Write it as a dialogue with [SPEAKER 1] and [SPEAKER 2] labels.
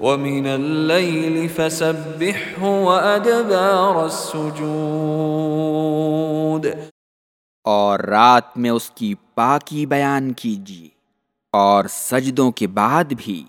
[SPEAKER 1] وَمِنَ اللَّيْلِ فَسَبِّحْهُ وَأَدْبَارَ السُّجُودِ.
[SPEAKER 2] اور رات میں اس کی پاکی بیان کیجیے اور سجدوں کے بعد بھی